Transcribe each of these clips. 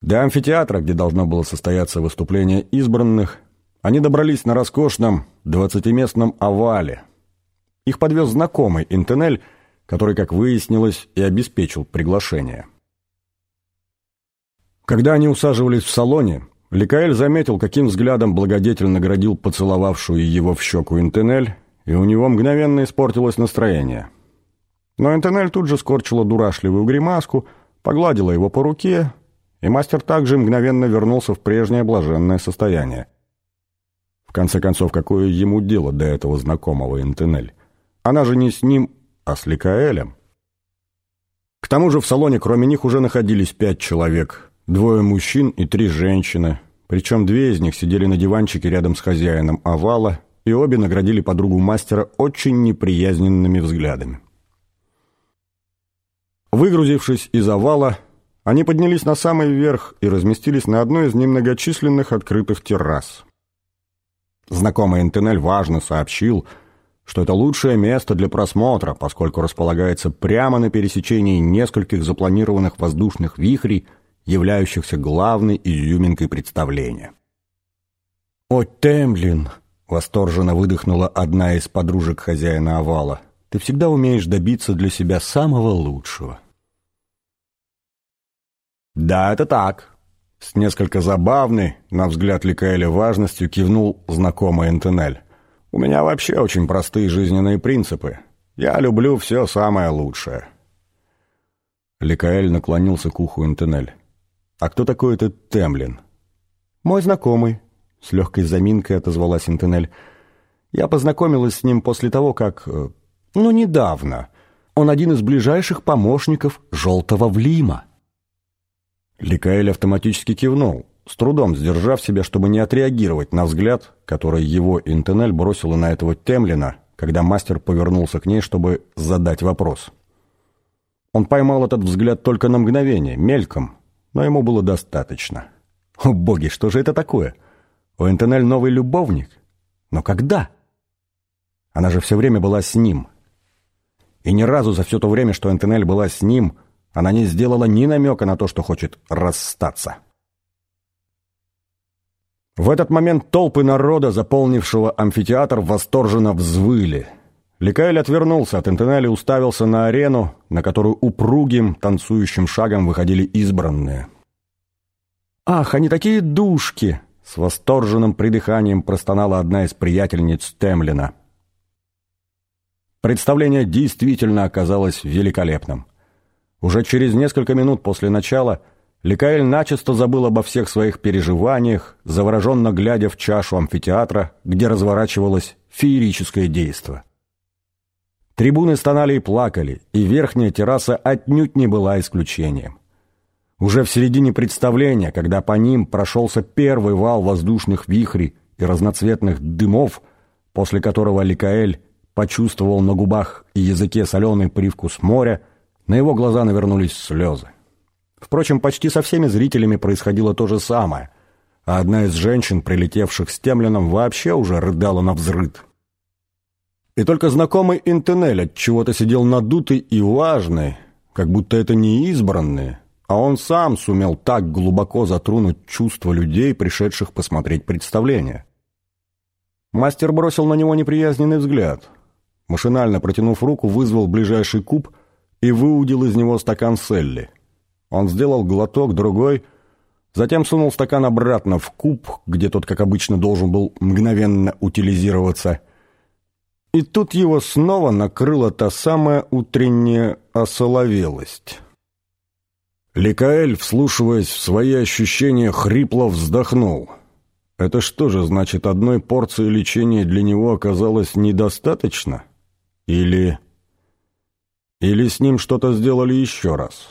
До амфитеатра, где должно было состояться выступление избранных, они добрались на роскошном двадцатиместном овале. Их подвез знакомый Интенель, который, как выяснилось, и обеспечил приглашение. Когда они усаживались в салоне, Ликаэль заметил, каким взглядом благодетель наградил поцеловавшую его в щеку Интенель, и у него мгновенно испортилось настроение. Но Интенель тут же скорчила дурашливую гримаску, погладила его по руке, и мастер также мгновенно вернулся в прежнее блаженное состояние. В конце концов, какое ему дело до этого знакомого Интенель? Она же не с ним, а с Ликаэлем. К тому же в салоне кроме них уже находились пять человек, двое мужчин и три женщины, причем две из них сидели на диванчике рядом с хозяином овала, и обе наградили подругу мастера очень неприязненными взглядами. Выгрузившись из овала, они поднялись на самый верх и разместились на одной из немногочисленных открытых террас. Знакомый Интенель важно сообщил – что это лучшее место для просмотра, поскольку располагается прямо на пересечении нескольких запланированных воздушных вихрей, являющихся главной изюминкой представления. «О, Темлин!» — восторженно выдохнула одна из подружек хозяина овала. «Ты всегда умеешь добиться для себя самого лучшего». «Да, это так», — с несколько забавной, на взгляд Ликаэля важностью, кивнул знакомый Энтенель. У меня вообще очень простые жизненные принципы. Я люблю все самое лучшее». Ликаэль наклонился к уху Интенель. «А кто такой этот Темлин?» «Мой знакомый», — с легкой заминкой отозвалась Интенель. «Я познакомилась с ним после того, как... Э, ну, недавно. Он один из ближайших помощников Желтого Влима». Ликаэль автоматически кивнул с трудом сдержав себя, чтобы не отреагировать на взгляд, который его Интенель бросила на этого Темлина, когда мастер повернулся к ней, чтобы задать вопрос. Он поймал этот взгляд только на мгновение, мельком, но ему было достаточно. О боги, что же это такое? У Интенель новый любовник? Но когда? Она же все время была с ним. И ни разу за все то время, что Интенель была с ним, она не сделала ни намека на то, что хочет расстаться. В этот момент толпы народа, заполнившего амфитеатр, восторженно взвыли. Ликаэль отвернулся от Интенеля и уставился на арену, на которую упругим, танцующим шагом выходили избранные. «Ах, они такие душки!» — с восторженным придыханием простонала одна из приятельниц Темлина. Представление действительно оказалось великолепным. Уже через несколько минут после начала — Ликаэль начисто забыл обо всех своих переживаниях, завороженно глядя в чашу амфитеатра, где разворачивалось феерическое действо. Трибуны стонали и плакали, и верхняя терраса отнюдь не была исключением. Уже в середине представления, когда по ним прошелся первый вал воздушных вихрей и разноцветных дымов, после которого Ликаэль почувствовал на губах и языке соленый привкус моря, на его глаза навернулись слезы. Впрочем, почти со всеми зрителями происходило то же самое, а одна из женщин, прилетевших с Темлином, вообще уже рыдала на взрыд. И только знакомый Интенель от чего-то сидел надутый и важный, как будто это не избранные, а он сам сумел так глубоко затронуть чувства людей, пришедших посмотреть представление. Мастер бросил на него неприязненный взгляд. Машинально протянув руку, вызвал ближайший куб и выудил из него стакан Селли. Он сделал глоток, другой, затем сунул стакан обратно в куб, где тот, как обычно, должен был мгновенно утилизироваться. И тут его снова накрыла та самая утренняя осоловелость. Ликаэль, вслушиваясь в свои ощущения, хрипло вздохнул. Это что же, значит, одной порции лечения для него оказалось недостаточно? Или... Или с ним что-то сделали еще раз?»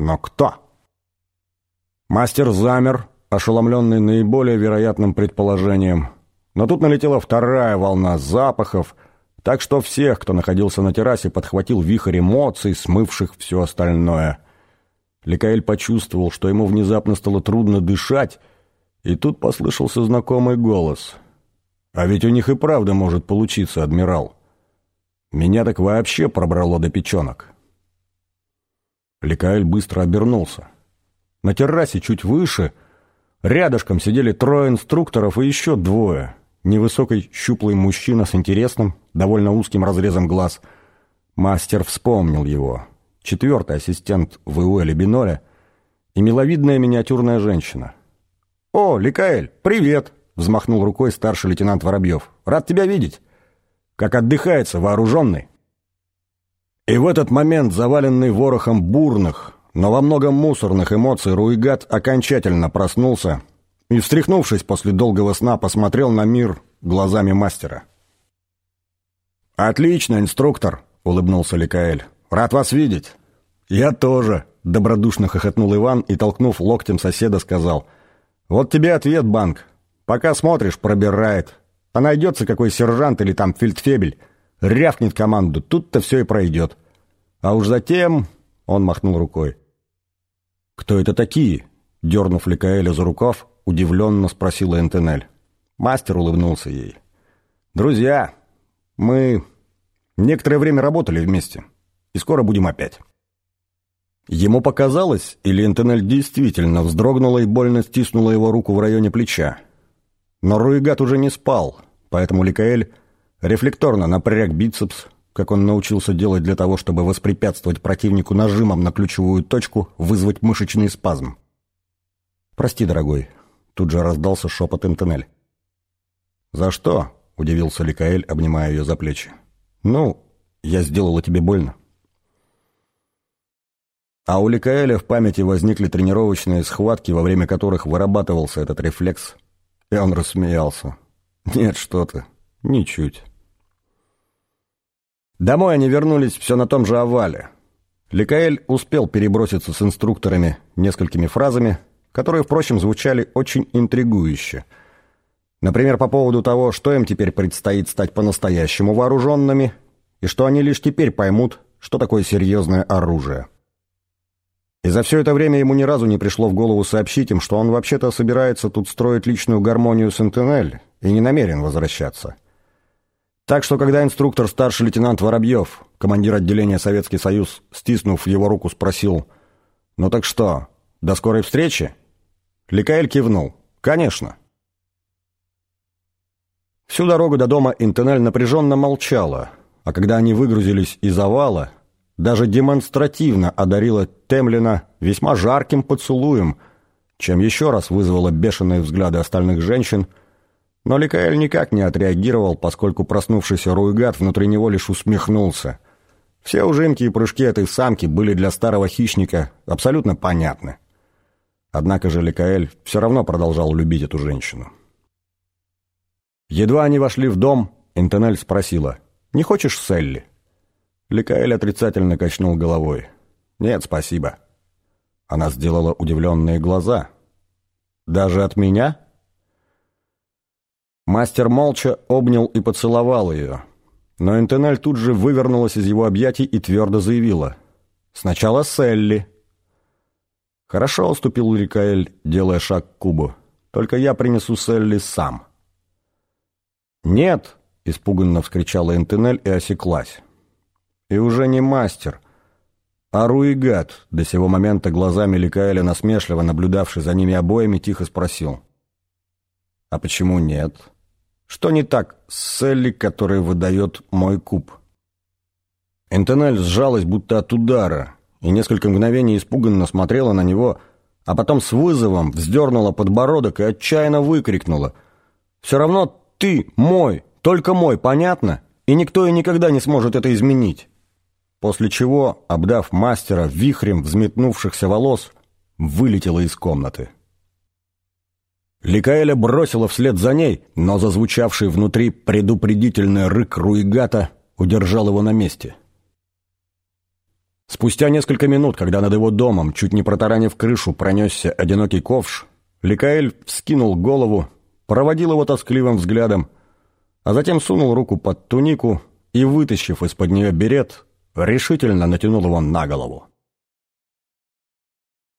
Но кто? Мастер замер, ошеломленный наиболее вероятным предположением. Но тут налетела вторая волна запахов, так что всех, кто находился на террасе, подхватил вихрь эмоций, смывших все остальное. Ликаэль почувствовал, что ему внезапно стало трудно дышать, и тут послышался знакомый голос. «А ведь у них и правда может получиться, адмирал. Меня так вообще пробрало до печенок». Ликаэль быстро обернулся. На террасе чуть выше, рядышком сидели трое инструкторов и еще двое. Невысокий щуплый мужчина с интересным, довольно узким разрезом глаз. Мастер вспомнил его. Четвертый ассистент Вуэля Биноля и миловидная миниатюрная женщина. «О, Ликаэль, привет!» — взмахнул рукой старший лейтенант Воробьев. «Рад тебя видеть! Как отдыхается вооруженный!» И в этот момент, заваленный ворохом бурных, но во многом мусорных эмоций, Руигат окончательно проснулся и, встряхнувшись после долгого сна, посмотрел на мир глазами мастера. «Отлично, инструктор!» — улыбнулся Ликаэль. «Рад вас видеть!» «Я тоже!» — добродушно хохотнул Иван и, толкнув локтем соседа, сказал. «Вот тебе ответ, банк. Пока смотришь, пробирает. А найдется какой сержант или там фельдфебель, рявкнет команду, тут-то все и пройдет. А уж затем...» — он махнул рукой. «Кто это такие?» — дернув Ликаэля за рукав, удивленно спросила Энтенель. Мастер улыбнулся ей. «Друзья, мы некоторое время работали вместе, и скоро будем опять». Ему показалось, или Энтенель действительно вздрогнула и больно стиснула его руку в районе плеча. Но Руигат уже не спал, поэтому Ликаэль рефлекторно напряг бицепс, как он научился делать для того, чтобы воспрепятствовать противнику нажимом на ключевую точку, вызвать мышечный спазм. «Прости, дорогой», — тут же раздался шепот Энтенель. «За что?» — удивился Ликаэль, обнимая ее за плечи. «Ну, я сделала тебе больно». А у Ликаэля в памяти возникли тренировочные схватки, во время которых вырабатывался этот рефлекс, и он рассмеялся. «Нет, что ты, ничуть». Домой они вернулись все на том же овале. Ликаэль успел переброситься с инструкторами несколькими фразами, которые, впрочем, звучали очень интригующе. Например, по поводу того, что им теперь предстоит стать по-настоящему вооруженными, и что они лишь теперь поймут, что такое серьезное оружие. И за все это время ему ни разу не пришло в голову сообщить им, что он вообще-то собирается тут строить личную гармонию с Интенель и не намерен возвращаться. Так что, когда инструктор старший лейтенант Воробьев, командир отделения Советский Союз, стиснув его руку, спросил «Ну так что, до скорой встречи?» Ликаэль кивнул «Конечно». Всю дорогу до дома Интенель напряженно молчала, а когда они выгрузились из овала, даже демонстративно одарила Темлина весьма жарким поцелуем, чем еще раз вызвала бешеные взгляды остальных женщин – но Ликаэль никак не отреагировал, поскольку проснувшийся Руйгат внутри него лишь усмехнулся. Все ужимки и прыжки этой самки были для старого хищника абсолютно понятны. Однако же Ликаэль все равно продолжал любить эту женщину. Едва они вошли в дом, Интенель спросила, «Не хочешь Селли?» Ликаэль отрицательно качнул головой. «Нет, спасибо». Она сделала удивленные глаза. «Даже от меня?» Мастер молча обнял и поцеловал ее. Но Интенель тут же вывернулась из его объятий и твердо заявила. «Сначала Селли». «Хорошо», — уступил Рикаэль, делая шаг к кубу. «Только я принесу Селли сам». «Нет!» — испуганно вскричала Интенель и осеклась. И уже не мастер, а Руигат, до сего момента глазами Ликаэля насмешливо наблюдавший за ними обоими, тихо спросил. «А почему нет?» Что не так с Селли, который выдает мой куб? Энтенель сжалась будто от удара и несколько мгновений испуганно смотрела на него, а потом с вызовом вздернула подбородок и отчаянно выкрикнула. «Все равно ты мой, только мой, понятно? И никто и никогда не сможет это изменить». После чего, обдав мастера вихрем взметнувшихся волос, вылетела из комнаты. Ликаэля бросила вслед за ней, но зазвучавший внутри предупредительный рык Руигата удержал его на месте. Спустя несколько минут, когда над его домом, чуть не протаранив крышу, пронесся одинокий ковш, Ликаэль вскинул голову, проводил его тоскливым взглядом, а затем сунул руку под тунику и, вытащив из-под нее берет, решительно натянул его на голову.